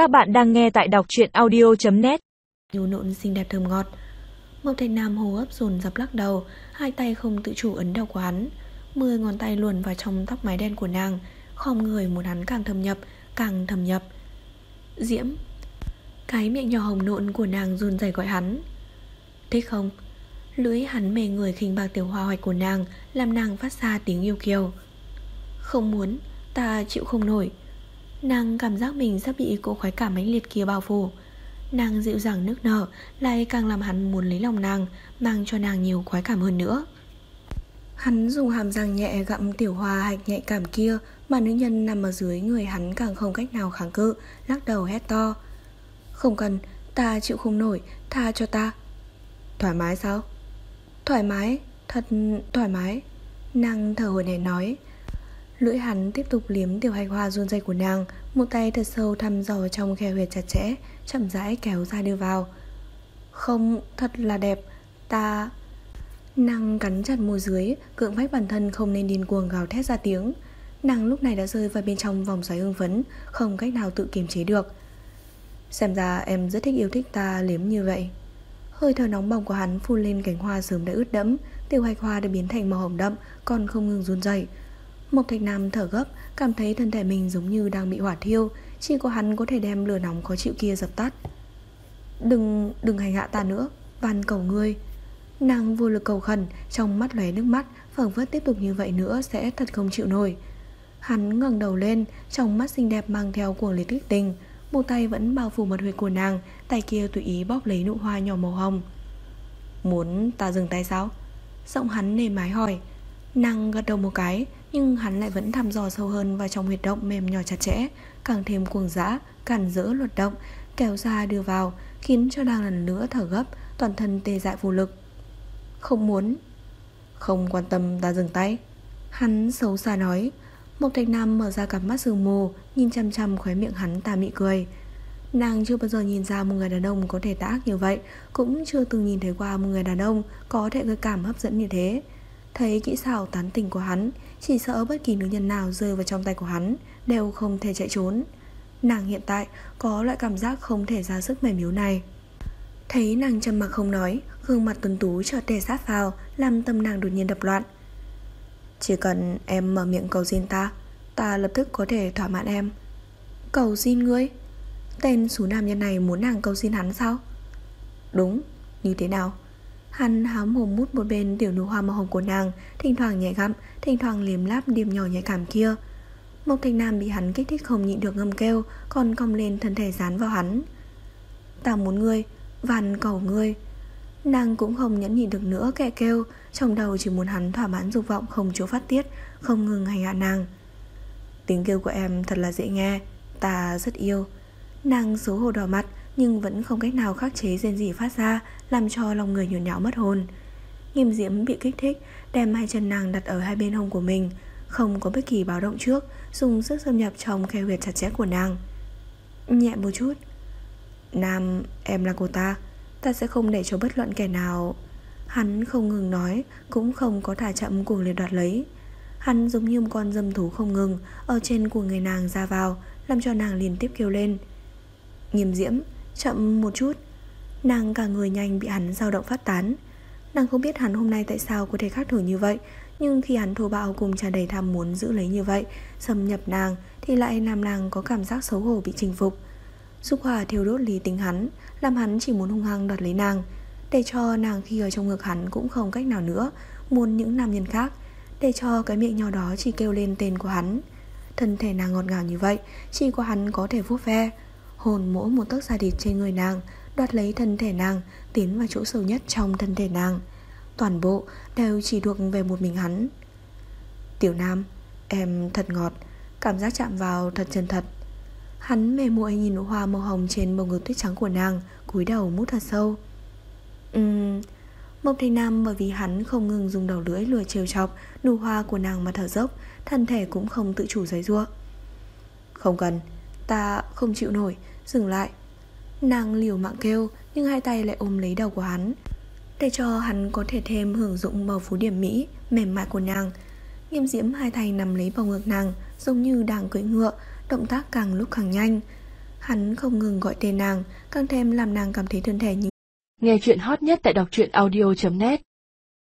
Các bạn đang nghe tại đọc truyện audio.net Nhu nộn xinh đẹp thơm ngọt. Mộc Thành Nam hô hấp dồn dập lắc đầu, Hai tay không tự chủ ấn đầu của hắn Mười ngón tay luồn vào trong tóc mái đen của nàng, Khom người muốn hắn càng thâm nhập, Càng thâm nhập. Diễm, Cái miệng nhỏ hồng nộn của nàng run rẩy gọi hắn. Thích không? Lưỡi hắn mề người khinh bạc tiểu hoa hoạch của nàng, Làm nàng phát ra tiếng yêu kiều. Không muốn, Ta chịu không nổi. Nàng cảm giác mình sắp bị cỗ khoái cảm mãnh liệt kia bao phủ. Nàng dịu dàng nước nở Lại càng làm hắn muốn lấy lòng nàng Mang cho nàng nhiều khoái cảm hơn nữa. Hắn dùng hàm răng nhẹ gặm tiểu hoa hạch nhạy cảm kia Mà nữ nhân nằm ở dưới người hắn càng không cách nào kháng cự Lắc đầu hét to. Không cần, ta chịu không nổi Tha cho ta. Thoải mái sao? Thoải mái, thật thoải mái. Nàng thở hồi này nói Lưỡi hắn tiếp tục liếm tiểu hạch hoa run dây của nàng Một tay thật sâu thăm dò trong khe huyệt chặt chẽ Chậm rãi kéo ra đưa vào. Không, thật là đẹp Ta... Nàng cắn chặt môi dưới Cưỡng bách bản thân không nên điên cuồng gào thét ra tiếng. Nàng lúc này đã rơi vào bên trong vòng xoáy hưng phấn Không cách nào tự kiềm chế được. Xem ra em rất thích yêu thích ta liếm như vậy. Hơi thở nóng bỏng của hắn phun lên cánh hoa sớm đã ướt đẫm Tiểu hạch hoa đã biến thành màu hồng đậm Còn không ngừng run dậy Mộc Thạch Nam thở gấp Cảm thấy thân thể mình giống như đang bị hỏa thiêu Chỉ có hắn có thể đem lửa nóng khó chịu kia dập tắt. Đừng, đừng hành hạ ta nữa Van cầu ngươi. Nàng vô lực cầu khẩn Trong mắt lóe nước mắt phảng phất tiếp tục như vậy nữa sẽ thật không chịu nổi. Hắn ngẩng đầu lên Trong mắt xinh đẹp mang theo cuồng liệt kích tình Một tay vẫn bao phủ mật huyệt của nàng Tay kia tùy ý bóp lấy nụ hoa nhỏ màu hồng. Muốn ta dừng tay sao? Giọng hắn nề mái hỏi. Nàng gật đầu một cái nhưng hắn lại vẫn thăm dò sâu hơn vào trong huyệt động mềm nhỏ chặt chẽ, Càng thêm cuồng dã, Cản rỡ luật động, Kéo ra đưa vào, Khiến cho nàng lần nữa thở gấp, Toàn thân tê dại vô lực. Không muốn. Không quan tâm, ta dừng tay. Hắn xấu xa nói. Mộc Thạch Nam mở ra cặp mắt sương mù, Nhìn chăm chăm khóe miệng hắn ta mị cười. Nàng chưa bao giờ nhìn ra một người đàn ông có thể tà ác như vậy, Cũng chưa từng nhìn thấy qua một người đàn ông Có thể gây cảm hấp dẫn như thế. Thấy kỹ xảo tán tình của hắn, Chỉ sợ bất kỳ nữ nhân nào rơi vào trong tay của hắn, Đều không thể chạy trốn. Nàng hiện tại có loại cảm giác không thể ra sức mềm yếu này. Thấy nàng trầm mặc không nói, Gương mặt tuấn tú chợt tề sát vào, Làm tâm nàng đột nhiên đập loạn. Chỉ cần em mở miệng cầu xin ta Ta lập tức có thể thỏa mãn em. Cầu xin ngươi? Tên số nam nhân này muốn nàng cầu xin hắn sao? Đúng, Như thế nào? Hắn háo mồm mút một bên tiểu nụ hoa màu hồng của nàng, Thỉnh thoảng nhẹ gặm, Thỉnh thoảng liếm láp điểm nhỏ nhạy cảm kia. Mộc Thanh Nam bị hắn kích thích không nhịn được ngâm kêu, Còn cong lên thân thể dán vào hắn. Ta muốn ngươi vàn cầu ngươi. Nàng cũng không nhẫn nhịn được nữa kệ kêu, Trong đầu chỉ muốn hắn thỏa mãn dục vọng Không chỗ phát tiết, Không ngừng hành hạ nàng. Tiếng kêu của em thật là dễ nghe, Ta rất yêu. Nàng xấu hổ đỏ mặt nhưng vẫn không cách nào khắc chế rên gì phát ra Làm cho lòng người nhồi nhão mất hồn. Nghiêm diễm bị kích thích Đem hai chân nàng đặt ở hai bên hông của mình Không có bất kỳ báo động trước Dùng sức xâm nhập trong khe huyệt chặt chẽ của nàng. Nhẹ một chút. Nam, em là cô ta Ta sẽ không để cho bất luận kẻ nào. Hắn không ngừng nói Cũng không có thả chậm cuồng liệt đoạt lấy. Hắn giống như một con dâm thú không ngừng Ở trên của người nàng ra vào Làm cho nàng liên tiếp kêu lên. Nghiêm diễm, chậm một chút. Nàng cả người nhanh bị hắn dao động phát tán. Nàng không biết hắn hôm nay tại sao có thể khác thường như vậy, Nhưng khi hắn thô bạo cùng tràn đầy tham muốn giữ lấy như vậy, Xâm nhập nàng Thì lại làm nàng có cảm giác xấu hổ bị chinh phục. Dục hỏa thiêu đốt lý tính hắn, Làm hắn chỉ muốn hung hăng đoạt lấy nàng, Để cho nàng khi ở trong ngực hắn cũng không cách nào nữa, Muốn những nam nhân khác, Để cho cái miệng nhỏ đó chỉ kêu lên tên của hắn. Thân thể nàng ngọt ngào như vậy, Chỉ có hắn có thể vuốt ve. Hồn mỗi một tấc da thịt trên người nàng, Đoạt lấy thân thể nàng, Tiến vào chỗ sâu nhất trong thân thể nàng. Toàn bộ đều chỉ thuộc về một mình hắn. Tiểu Nam, Em thật ngọt, Cảm giác chạm vào thật chân thật. Hắn mê muội nhìn nụ hoa màu hồng trên bầu ngực tuyết trắng của nàng, cúi đầu mút thật sâu. Ừm. Mộc Thanh Nam bởi vì hắn không ngừng dùng đầu lưỡi lừa trêu chọc nụ hoa của nàng mà thở dốc, Thân thể cũng không tự chủ giấy rua Không cần, Ta không chịu nổi Dừng lại. Nàng liều mạng kêu, Nhưng hai tay lại ôm lấy đầu của hắn. Để cho hắn có thể thêm hưởng dụng bầu phú điểm mỹ, Mềm mại của nàng. Nghiêm diễm hai tay nằm lấy vào ngực nàng, Giống như đang cưỡi ngựa, Động tác càng lúc càng nhanh. Hắn không ngừng gọi tên nàng, Càng thêm làm nàng cảm thấy thân thể như Nghe chuyện hot nhất tại đọc truyện audio.net